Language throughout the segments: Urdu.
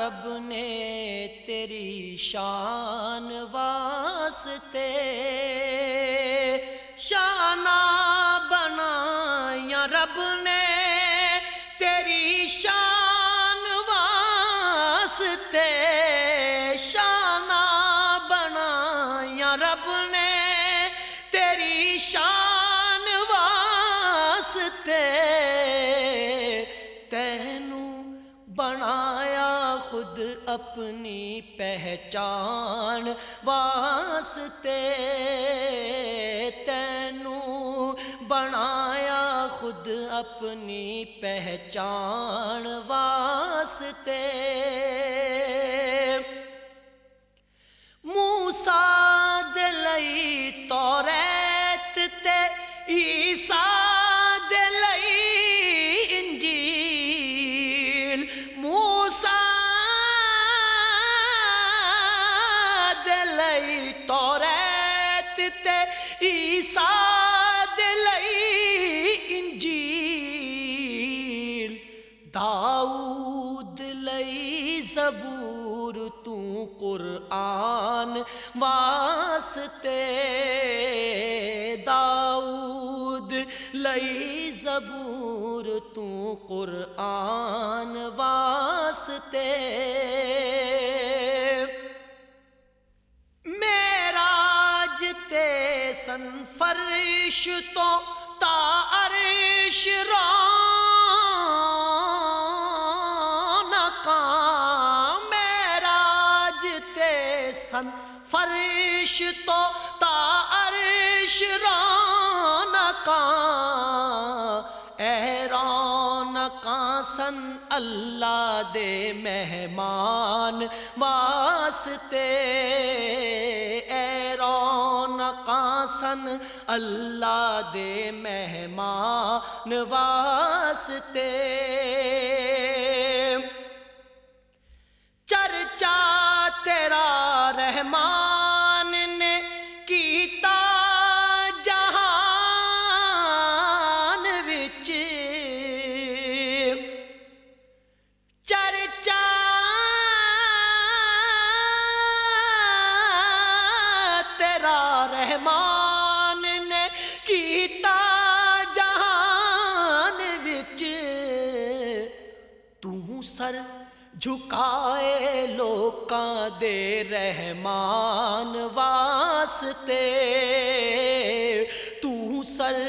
رب نے تیری شان واسطے شانہ بنا یا رب نے تیری شان واسطے شانہ بنا یا رب نے خود اپنی پہچان واسطے تینوں بنایا خود اپنی پہچان واسطے۔ موسا دلئی عیسیٰ دلئی انجیل، داؤد لئی زبور تو قرآن واسطے، داؤد لئی زبور تو قرآن واسطے۔ سن فرش تو تا عرش رونقاں میراج تے سن فرش تو تا عرش رونقاں اے سن اللہ دے مہمان واسطے سن اللہ دے مہمان واسطے۔ چرچا تیرا رحمان کیتا جہان وچ تو سر جھکائے لوکاں دے رحمان واسطے تو سر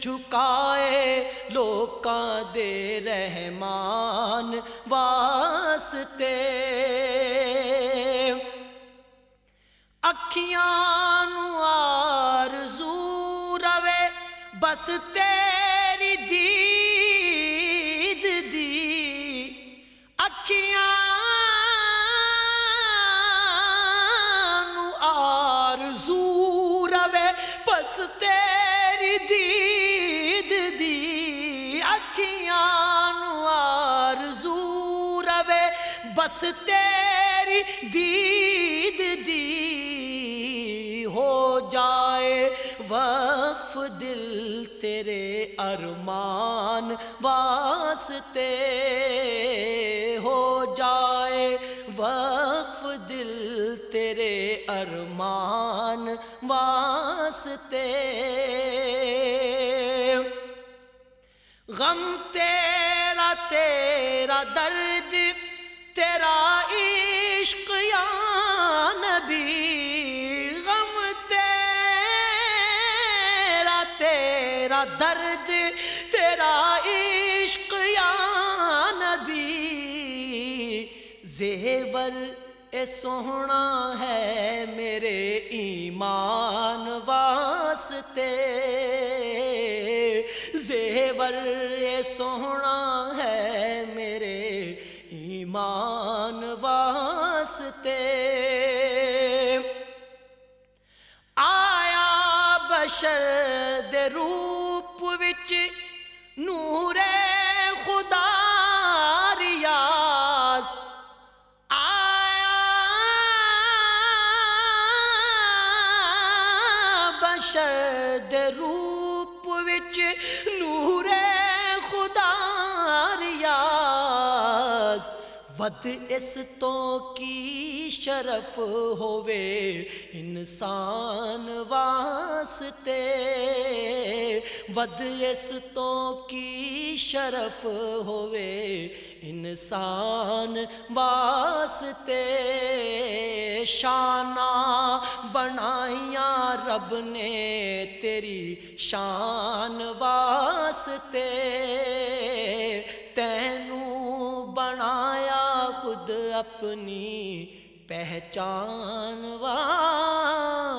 جھکائے لوکاں دے رحمان واسطے بس تیری دید دی اکھیاں نو آرزو روے، بس تیری دید دی اکھیاں نو آرزو روے، بس تیری دید دی، ہو جائے دل تیرے ارمان واسطے ہو جائے، وقف دل تیرے ارمان واسطے۔ غم تیرا تیرا درد، تیرا درد، تیرا عشق یا نبی؟ زیور، اے سوہنا ہے میرے ایمان واسطے۔ زیور، اے سوہنا ہے میرے ایمان واسطے۔ آیا بشر دے روپ وچ نور خدا ریاض آیا بشر دے روپ وچ نور خدا ریاض ਵੱਧ ਇਸ ਤੋਂ ਕੀ ਸ਼ਰਫ ਹੋਵੇ ود یستوں کی شرف ہوئے، انسان واسطے شانہ بنائیاں، رب نے تیری شان واسطے تینوں بنایا، خود اپنی پہچان واسطے۔